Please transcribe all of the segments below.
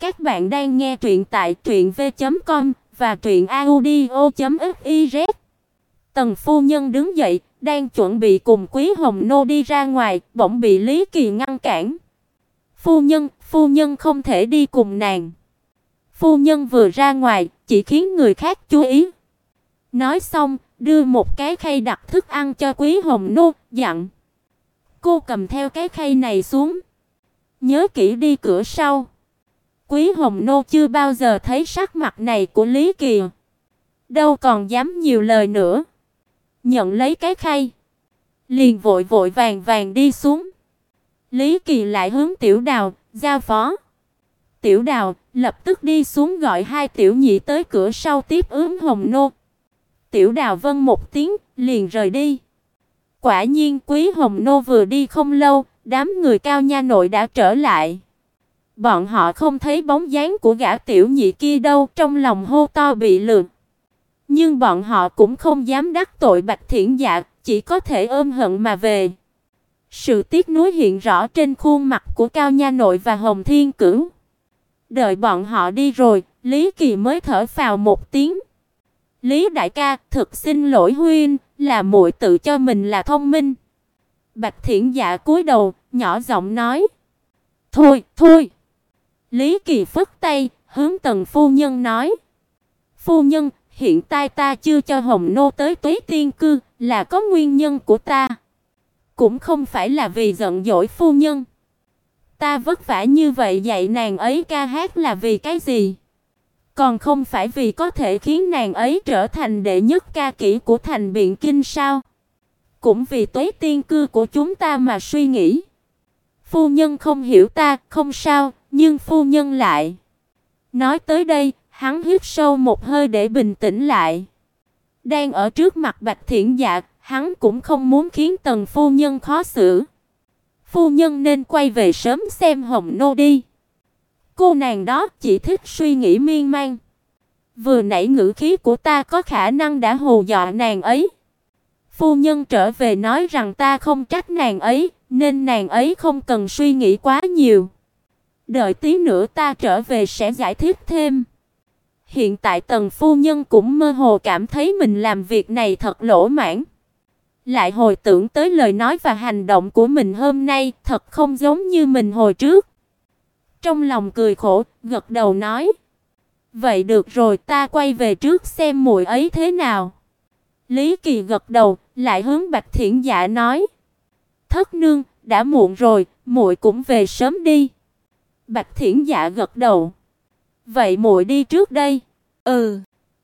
Các bạn đang nghe truyện tại truyệnv.com và truyệnaudio.fiz. Tần phu nhân đứng dậy, đang chuẩn bị cùng Quý Hồng Nô đi ra ngoài, bỗng bị Lý Kỳ ngăn cản. "Phu nhân, phu nhân không thể đi cùng nàng." Phu nhân vừa ra ngoài, chỉ khiến người khác chú ý. Nói xong, đưa một cái khay đặt thức ăn cho Quý Hồng Nô, dặn: "Cô cầm theo cái khay này xuống, nhớ kỹ đi cửa sau." Quý Hồng Nô chưa bao giờ thấy sắc mặt này của Lý Kỳ, đâu còn dám nhiều lời nữa. Nhận lấy cái khay, liền vội vội vàng vàng đi xuống. Lý Kỳ lại hướng Tiểu Đào giao phó. Tiểu Đào lập tức đi xuống gọi hai tiểu nhị tới cửa sau tiếp ứng Hồng Nô. Tiểu Đào vâng một tiếng, liền rời đi. Quả nhiên Quý Hồng Nô vừa đi không lâu, đám người cao nha nội đã trở lại. Bọn họ không thấy bóng dáng của gã tiểu nhị kia đâu, trong lòng hô to bị lừa. Nhưng bọn họ cũng không dám đắc tội Bạch Thiển Dạ, chỉ có thể ôm hận mà về. Sự tiếc nuối hiện rõ trên khuôn mặt của Cao Nha Nội và Hồng Thiên Cửu. Đợi bọn họ đi rồi, Lý Kỳ mới thở phào một tiếng. Lý đại ca, thực xin lỗi huynh, là muội tự cho mình là thông minh. Bạch Thiển Dạ cúi đầu, nhỏ giọng nói: "Thôi, thôi." Lý Kỳ phất tay, hướng Tần phu nhân nói: "Phu nhân, hiện tại ta chưa cho Hồng nô tới Tuế Tiên cư, là có nguyên nhân của ta, cũng không phải là vì giận dỗi phu nhân. Ta vất vả như vậy dạy nàng ấy ca hát là vì cái gì? Còn không phải vì có thể khiến nàng ấy trở thành đệ nhất ca kỹ của thành biện kinh sao? Cũng vì Tuế Tiên cư của chúng ta mà suy nghĩ." Phu nhân không hiểu ta, không sao, nhưng phu nhân lại. Nói tới đây, hắn hít sâu một hơi để bình tĩnh lại. Đang ở trước mặt Bạch Thiển Dạ, hắn cũng không muốn khiến Tần phu nhân khó xử. Phu nhân nên quay về sớm xem Hồng Nô đi. Cô nàng đó chỉ thích suy nghĩ miên man. Vừa nãy ngữ khí của ta có khả năng đã hù dọa nàng ấy. Phu nhân trở về nói rằng ta không trách nàng ấy, nên nàng ấy không cần suy nghĩ quá nhiều. Đợi tí nữa ta trở về sẽ giải thích thêm. Hiện tại Tần phu nhân cũng mơ hồ cảm thấy mình làm việc này thật lỗ mãn. Lại hồi tưởng tới lời nói và hành động của mình hôm nay, thật không giống như mình hồi trước. Trong lòng cười khổ, gật đầu nói: "Vậy được rồi, ta quay về trước xem muội ấy thế nào." Lý Kỳ gật đầu, lại hướng Bạch Thiển Dạ nói: "Thất nương, đã muộn rồi, muội cũng về sớm đi." Bạch Thiển Dạ gật đầu. "Vậy muội đi trước đây." "Ừ."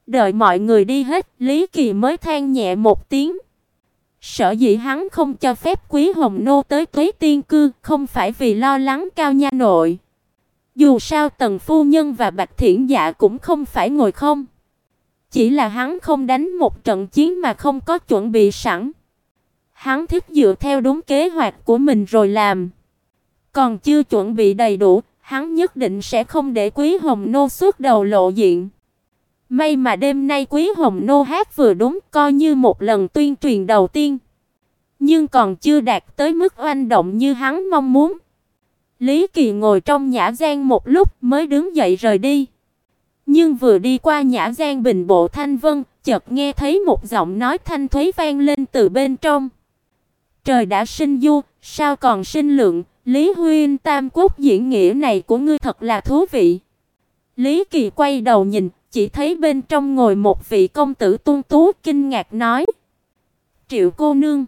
Đợi mọi người đi hết, Lý Kỳ mới than nhẹ một tiếng. Sở dĩ hắn không cho phép Quý Hồng nô tới Tuế Tiên cư, không phải vì lo lắng cao nha nội. Dù sao Tần phu nhân và Bạch Thiển Dạ cũng không phải ngồi không. Chỉ là hắn không đánh một trận chiến mà không có chuẩn bị sẵn. Hắn thích dựa theo đúng kế hoạch của mình rồi làm. Còn chưa chuẩn bị đầy đủ, hắn nhất định sẽ không để Quý Hồng Nô xuất đầu lộ diện. May mà đêm nay Quý Hồng Nô hát vừa đúng, coi như một lần tuyên truyền đầu tiên. Nhưng còn chưa đạt tới mức oanh động như hắn mong muốn. Lý Kỳ ngồi trong nhã gian một lúc mới đứng dậy rời đi. Nhưng vừa đi qua nhã gian bình bộ thanh vân, chợt nghe thấy một giọng nói thanh thúy vang lên từ bên trong. Trời đã sinh du, sao còn sinh lượng, Lý Huyên Tam Quốc diễn nghĩa này của ngươi thật là thú vị. Lý Kỳ quay đầu nhìn, chỉ thấy bên trong ngồi một vị công tử tuân tú kinh ngạc nói: "Triệu cô nương,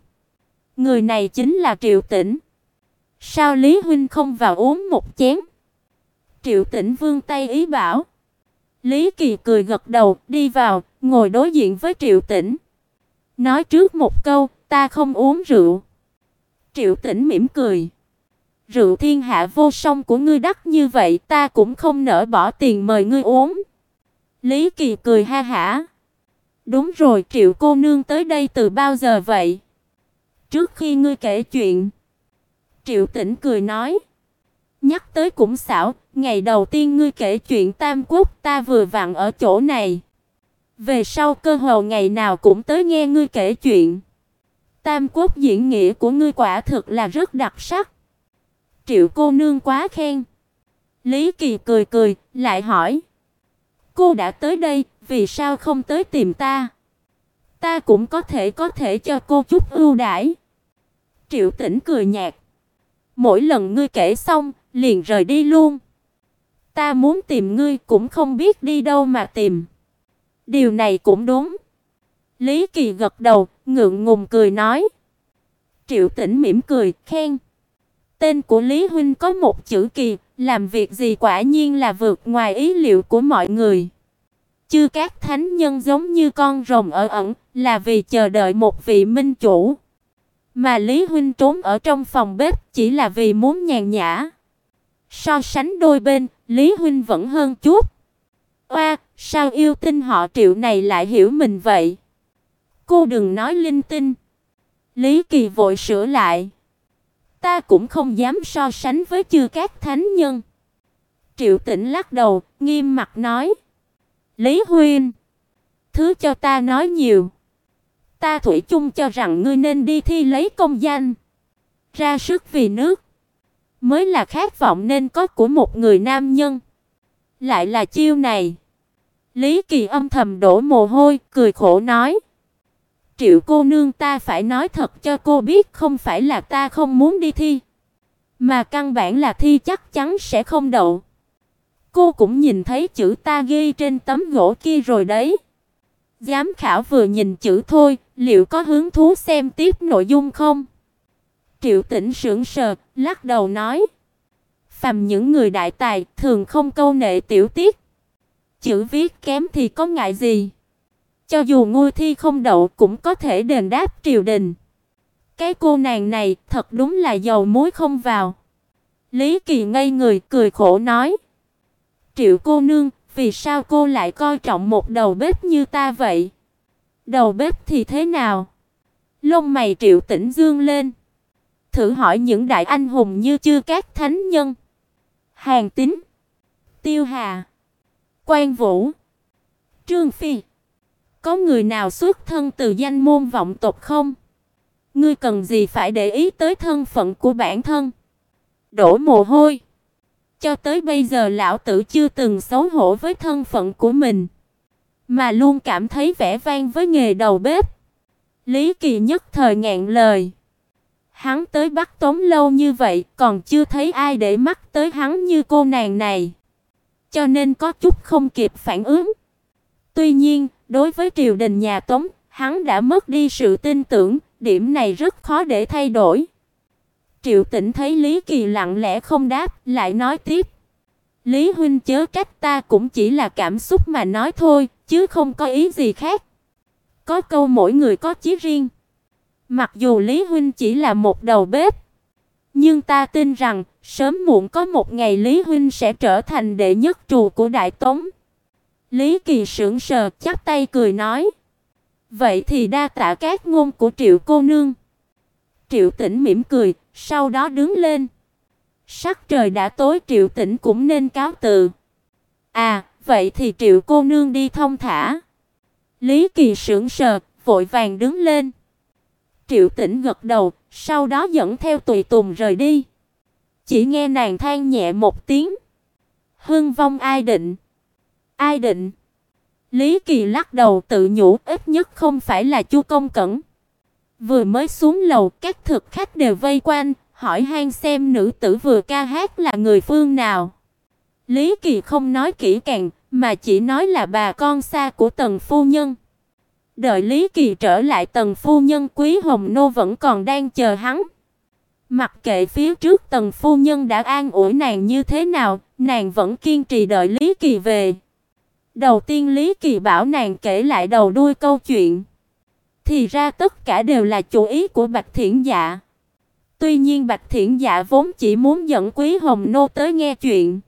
người này chính là Triệu Tĩnh. Sao Lý huynh không vào uống một chén?" Triệu Tĩnh vương tay ý bảo. Lý Kỳ cười gật đầu, đi vào, ngồi đối diện với Triệu Tĩnh. Nói trước một câu, ta không uống rượu. Triệu Tĩnh mỉm cười. Rượu thiên hạ vô song của ngươi đắt như vậy, ta cũng không nỡ bỏ tiền mời ngươi uống. Lý Kỳ cười ha hả. Đúng rồi, Triệu cô nương tới đây từ bao giờ vậy? Trước khi ngươi kể chuyện. Triệu Tĩnh cười nói. Nhắc tới cũng xảo, ngày đầu tiên ngươi kể chuyện Tam Quốc, ta vừa vặn ở chỗ này. Về sau cơ hồ ngày nào cũng tới nghe ngươi kể chuyện. Tam Quốc diễn nghĩa của ngươi quả thực là rất đặc sắc. Triệu cô nương quá khen. Lý Kỳ cười cười, lại hỏi: "Cô đã tới đây, vì sao không tới tìm ta? Ta cũng có thể có thể cho cô chút ưu đãi." Triệu Tĩnh cười nhạt: "Mỗi lần ngươi kể xong, liền rời đi luôn. Ta muốn tìm ngươi cũng không biết đi đâu mà tìm." Điều này cũng đúng. Lý Kỳ gật đầu, ngượng ngùng cười nói. Triệu Tĩnh mỉm cười, khen. Tên của Lý huynh có một chữ Kỳ, làm việc gì quả nhiên là vượt ngoài ý liệu của mọi người. Chư các thánh nhân giống như con rồng ở ẩn, là vì chờ đợi một vị minh chủ. Mà Lý huynh trốn ở trong phòng bếp chỉ là vì muốn nhàn nhã. So sánh đôi bên, Lý huynh vẫn hơn chút. Oa, sao yêu tinh họ Triệu này lại hiểu mình vậy? Cô đừng nói linh tinh. Lý Kỳ vội sửa lại. Ta cũng không dám so sánh với chư các thánh nhân. Triệu Tĩnh lắc đầu, nghiêm mặt nói: "Lý Huynh, thứ cho ta nói nhiều. Ta thủy chung cho rằng ngươi nên đi thi lấy công danh, ra sức vì nước, mới là khát vọng nên có của một người nam nhân. Lại là chiêu này." Lý Kỳ âm thầm đổ mồ hôi, cười khổ nói: Triệu cô nương ta phải nói thật cho cô biết không phải là ta không muốn đi thi, mà căn bản là thi chắc chắn sẽ không đậu. Cô cũng nhìn thấy chữ ta ghi trên tấm gỗ kia rồi đấy. Giám khảo vừa nhìn chữ thôi, liệu có hứng thú xem tiếp nội dung không? Triệu Tĩnh sững sờ, lắc đầu nói: "Phàm những người đại tài thường không câu nệ tiểu tiết, chữ viết kém thì có ngại gì?" Cho dù ngôi thi không đậu cũng có thể đền đáp triều đình. Cái cô nàng này thật đúng là dầu muối không vào. Lý Kỳ ngây người cười khổ nói: "Triệu cô nương, vì sao cô lại coi trọng một đầu bếp như ta vậy?" "Đầu bếp thì thế nào?" Lông mày Triệu Tĩnh dương lên. Thử hỏi những đại anh hùng như chư các thánh nhân, Hàn Tín, Tiêu Hà, Quan Vũ, Trương Phi, có người nào xuất thân từ danh môn vọng tộc không? Ngươi cần gì phải để ý tới thân phận của bản thân? Đổ mồ hôi. Cho tới bây giờ lão tử chưa từng xấu hổ với thân phận của mình, mà luôn cảm thấy vẻ vang với nghề đầu bếp. Lý Kỳ nhất thời ngạn lời. Hắn tới Bắc Tống lâu như vậy, còn chưa thấy ai để mắt tới hắn như cô nàng này. Cho nên có chút không kịp phản ứng. Tuy nhiên, Đối với triều đình nhà Tống, hắn đã mất đi sự tin tưởng, điểm này rất khó để thay đổi. Triệu Tĩnh thấy Lý Kỳ lặng lẽ không đáp, lại nói tiếp: "Lý huynh chớ trách ta cũng chỉ là cảm xúc mà nói thôi, chứ không có ý gì khác. Có câu mỗi người có chí riêng. Mặc dù Lý huynh chỉ là một đầu bếp, nhưng ta tin rằng sớm muộn có một ngày Lý huynh sẽ trở thành đệ nhất trù của Đại Tống." Lý Kỳ sững sờ, chắp tay cười nói: "Vậy thì đa tạ các ngôn của Triệu cô nương." Triệu Tĩnh mỉm cười, sau đó đứng lên. Sắc trời đã tối, Triệu Tĩnh cũng nên cáo từ. "À, vậy thì Triệu cô nương đi thông thả." Lý Kỳ sững sờ, vội vàng đứng lên. Triệu Tĩnh gật đầu, sau đó dẫn theo tùy tùng rời đi. Chỉ nghe nàng than nhẹ một tiếng. Hưng vong ai định? Ai định? Lý Kỳ lắc đầu tự nhủ, ít nhất không phải là Chu Công Cẩn. Vừa mới xuống lầu, các thực khách đều vây quanh, hỏi han xem nữ tử vừa ca hát là người phương nào. Lý Kỳ không nói kỹ càng, mà chỉ nói là bà con xa của Tần phu nhân. Đợi Lý Kỳ trở lại Tần phu nhân Quý Hồng Nô vẫn còn đang chờ hắn. Mặc kệ phía trước Tần phu nhân đã an ủi nàng như thế nào, nàng vẫn kiên trì đợi Lý Kỳ về. Đầu tiên Lý Kỳ bảo nàng kể lại đầu đuôi câu chuyện. Thì ra tất cả đều là chủ ý của Bạch Thiển Dạ. Tuy nhiên Bạch Thiển Dạ vốn chỉ muốn dẫn Quý Hồng Nô tới nghe chuyện.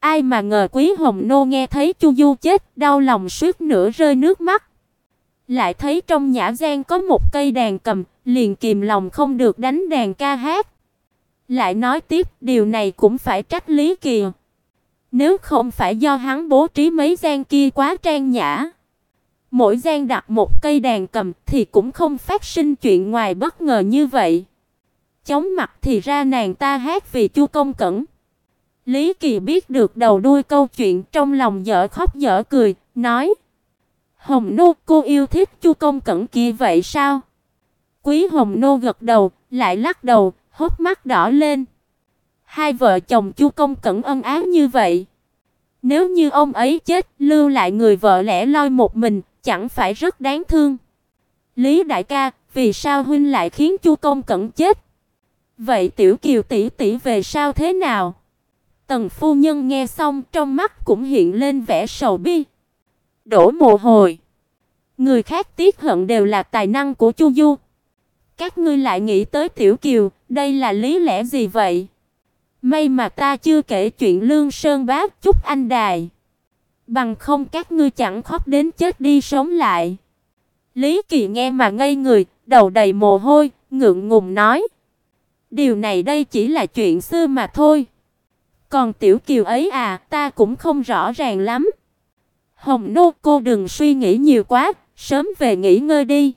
Ai mà ngờ Quý Hồng Nô nghe thấy Chu Du chết, đau lòng suýt nửa rơi nước mắt. Lại thấy trong nhã gian có một cây đàn cầm, liền kìm lòng không được đánh đàn ca hát. Lại nói tiếp, điều này cũng phải trách Lý Kỳ. Nếu không phải do hắn bố trí mấy gian kia quá trang nhã, mỗi gian đặt một cây đàn cầm thì cũng không phát sinh chuyện ngoài bất ngờ như vậy. Chóng mặt thì ra nàng ta hát vì Chu Công Cẩn, Lý Kỳ biết được đầu đuôi câu chuyện, trong lòng dở khóc dở cười, nói: "Hồng Nô, cô yêu thích Chu công cẩn kia vậy sao?" Quý Hồng Nô gật đầu, lại lắc đầu, hốc mắt đỏ lên. Hai vợ chồng Chu công cẩn ân ái như vậy, nếu như ông ấy chết, lưu lại người vợ lẻ loi một mình, chẳng phải rất đáng thương. Lý đại ca, vì sao huynh lại khiến Chu công cẩn chết? Vậy tiểu Kiều tỷ tỷ về sao thế nào? Tần phu nhân nghe xong, trong mắt cũng hiện lên vẻ sầu bi. Đổ mồ hôi. Người khác tiếc hận đều là tài năng của Chu Du. Các ngươi lại nghĩ tới tiểu Kiều, đây là lý lẽ gì vậy? May mà ta chưa kể chuyện Lương Sơn bá chúc anh đài. Bằng không các ngươi chẳng khóc đến chết đi sống lại. Lý Kỳ nghe mà ngây người, đầu đầy mồ hôi, ngượng ngùng nói: "Điều này đây chỉ là chuyện xưa mà thôi. Còn tiểu Kiều ấy à, ta cũng không rõ ràng lắm." Hồng Nô cô đừng suy nghĩ nhiều quá, sớm về nghỉ ngơi đi.